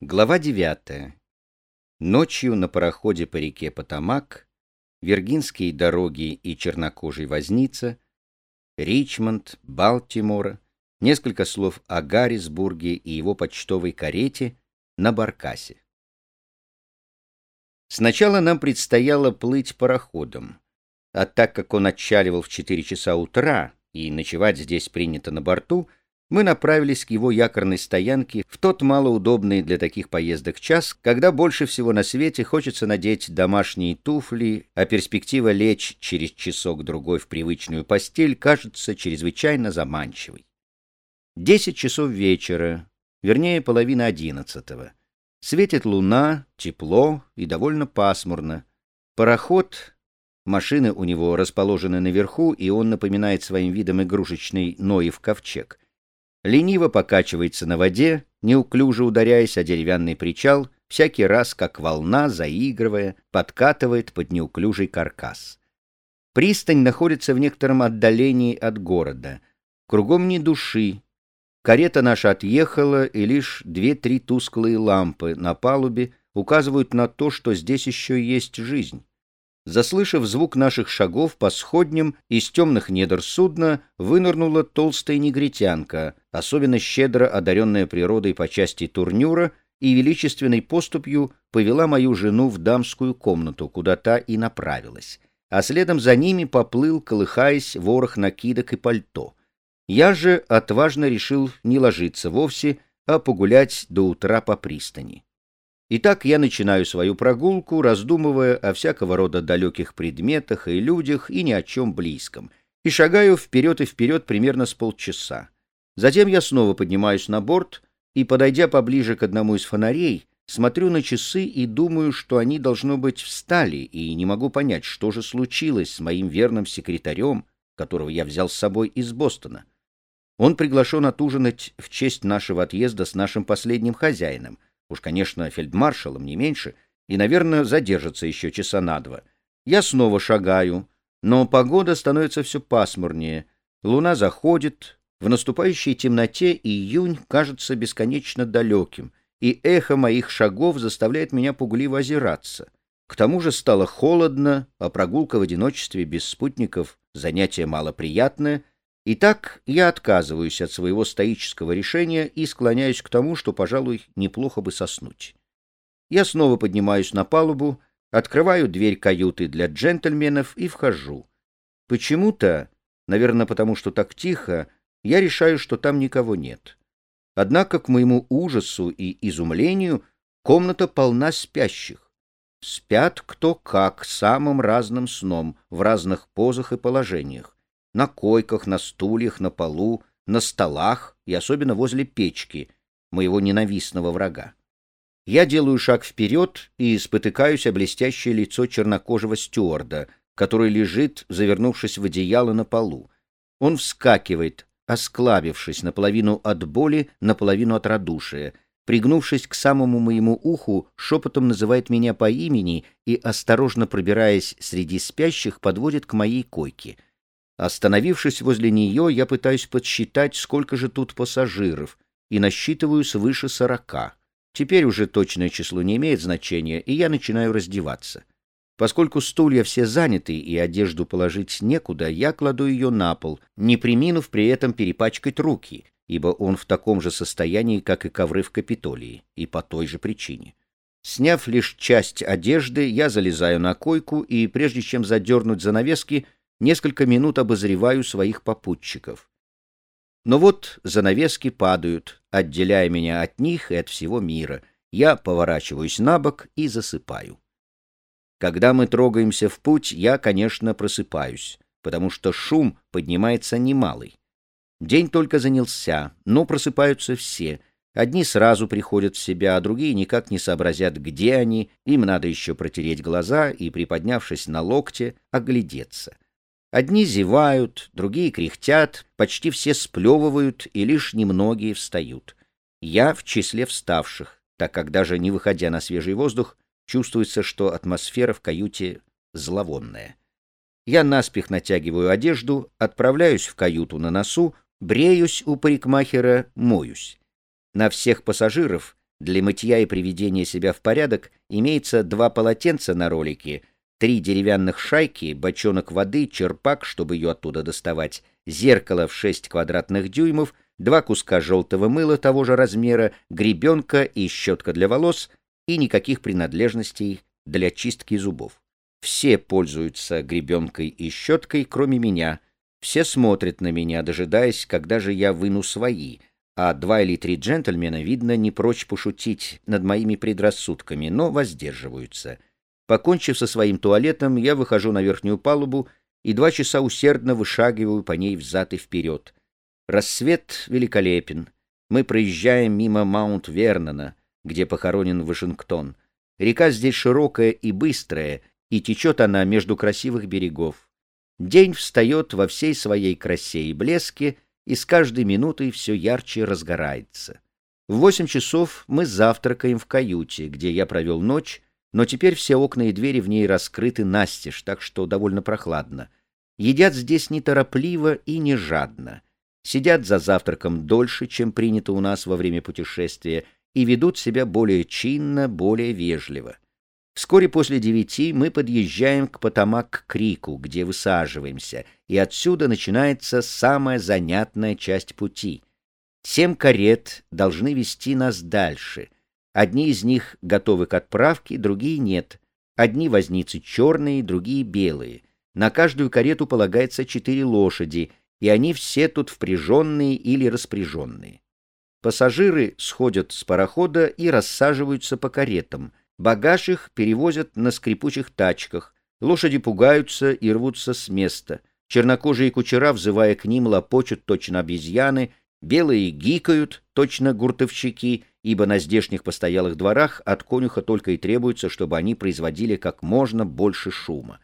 Глава 9. Ночью на пароходе по реке Потамак, Виргинские дороги и чернокожий возница, Ричмонд, Балтимор, несколько слов о Гаррисбурге и его почтовой карете на Баркасе. Сначала нам предстояло плыть пароходом, а так как он отчаливал в 4 часа утра и ночевать здесь принято на борту, мы направились к его якорной стоянке в тот малоудобный для таких поездок час, когда больше всего на свете хочется надеть домашние туфли, а перспектива лечь через часок-другой в привычную постель кажется чрезвычайно заманчивой. Десять часов вечера, вернее, половина одиннадцатого. Светит луна, тепло и довольно пасмурно. Пароход, машины у него расположены наверху, и он напоминает своим видом игрушечный Ноев ковчег — лениво покачивается на воде, неуклюже ударяясь о деревянный причал, всякий раз, как волна, заигрывая, подкатывает под неуклюжий каркас. Пристань находится в некотором отдалении от города. Кругом ни души. Карета наша отъехала, и лишь две-три тусклые лампы на палубе указывают на то, что здесь еще есть жизнь. Заслышав звук наших шагов по сходням, из темных недр судна вынырнула толстая негритянка, особенно щедро одаренная природой по части турнюра, и величественной поступью повела мою жену в дамскую комнату, куда та и направилась. А следом за ними поплыл, колыхаясь, ворох накидок и пальто. Я же отважно решил не ложиться вовсе, а погулять до утра по пристани. Итак, я начинаю свою прогулку, раздумывая о всякого рода далеких предметах и людях и ни о чем близком, и шагаю вперед и вперед примерно с полчаса. Затем я снова поднимаюсь на борт и, подойдя поближе к одному из фонарей, смотрю на часы и думаю, что они, должно быть, встали, и не могу понять, что же случилось с моим верным секретарем, которого я взял с собой из Бостона. Он приглашен отужинать в честь нашего отъезда с нашим последним хозяином — уж, конечно, фельдмаршалом не меньше, и, наверное, задержится еще часа на два. Я снова шагаю, но погода становится все пасмурнее, луна заходит, в наступающей темноте июнь кажется бесконечно далеким, и эхо моих шагов заставляет меня пугливо озираться. К тому же стало холодно, а прогулка в одиночестве без спутников — занятие малоприятное — Итак, я отказываюсь от своего стоического решения и склоняюсь к тому, что, пожалуй, неплохо бы соснуть. Я снова поднимаюсь на палубу, открываю дверь каюты для джентльменов и вхожу. Почему-то, наверное, потому что так тихо, я решаю, что там никого нет. Однако, к моему ужасу и изумлению, комната полна спящих. Спят кто как, самым разным сном, в разных позах и положениях на койках, на стульях, на полу, на столах и особенно возле печки, моего ненавистного врага. Я делаю шаг вперед и спотыкаюсь о блестящее лицо чернокожего стюарда, который лежит, завернувшись в одеяло на полу. Он вскакивает, осклабившись наполовину от боли, наполовину от радушия, пригнувшись к самому моему уху, шепотом называет меня по имени и, осторожно пробираясь среди спящих, подводит к моей койке — Остановившись возле нее, я пытаюсь подсчитать, сколько же тут пассажиров, и насчитываю свыше сорока. Теперь уже точное число не имеет значения, и я начинаю раздеваться. Поскольку стулья все заняты и одежду положить некуда, я кладу ее на пол, не приминув при этом перепачкать руки, ибо он в таком же состоянии, как и ковры в Капитолии, и по той же причине. Сняв лишь часть одежды, я залезаю на койку и, прежде чем задернуть занавески, несколько минут обозреваю своих попутчиков. Но вот занавески падают, отделяя меня от них и от всего мира. Я поворачиваюсь на бок и засыпаю. Когда мы трогаемся в путь, я, конечно, просыпаюсь, потому что шум поднимается немалый. День только занялся, но просыпаются все. Одни сразу приходят в себя, а другие никак не сообразят, где они, им надо еще протереть глаза и, приподнявшись на локте, оглядеться. Одни зевают, другие кряхтят, почти все сплевывают, и лишь немногие встают. Я в числе вставших, так как даже не выходя на свежий воздух, чувствуется, что атмосфера в каюте зловонная. Я наспех натягиваю одежду, отправляюсь в каюту на носу, бреюсь у парикмахера, моюсь. На всех пассажиров Для мытья и приведения себя в порядок имеется два полотенца на ролике, три деревянных шайки, бочонок воды, черпак, чтобы ее оттуда доставать, зеркало в 6 квадратных дюймов, два куска желтого мыла того же размера, гребенка и щетка для волос и никаких принадлежностей для чистки зубов. Все пользуются гребенкой и щеткой, кроме меня. Все смотрят на меня, дожидаясь, когда же я выну свои, а два или три джентльмена, видно, не прочь пошутить над моими предрассудками, но воздерживаются. Покончив со своим туалетом, я выхожу на верхнюю палубу и два часа усердно вышагиваю по ней взад и вперед. Рассвет великолепен. Мы проезжаем мимо Маунт-Вернона, где похоронен Вашингтон. Река здесь широкая и быстрая, и течет она между красивых берегов. День встает во всей своей красе и блеске, и с каждой минутой все ярче разгорается. В восемь часов мы завтракаем в каюте, где я провел ночь, но теперь все окна и двери в ней раскрыты настежь, так что довольно прохладно. Едят здесь неторопливо и не жадно. Сидят за завтраком дольше, чем принято у нас во время путешествия, и ведут себя более чинно, более вежливо. Вскоре после девяти мы подъезжаем к Потамак-Крику, где высаживаемся, и отсюда начинается самая занятная часть пути. Семь карет должны вести нас дальше. Одни из них готовы к отправке, другие нет. Одни возницы черные, другие белые. На каждую карету полагается четыре лошади, и они все тут впряженные или распряженные. Пассажиры сходят с парохода и рассаживаются по каретам. Багаж их перевозят на скрипучих тачках. Лошади пугаются и рвутся с места. Чернокожие кучера, взывая к ним, лопочут точно обезьяны, белые гикают, точно гуртовщики, ибо на здешних постоялых дворах от конюха только и требуется, чтобы они производили как можно больше шума.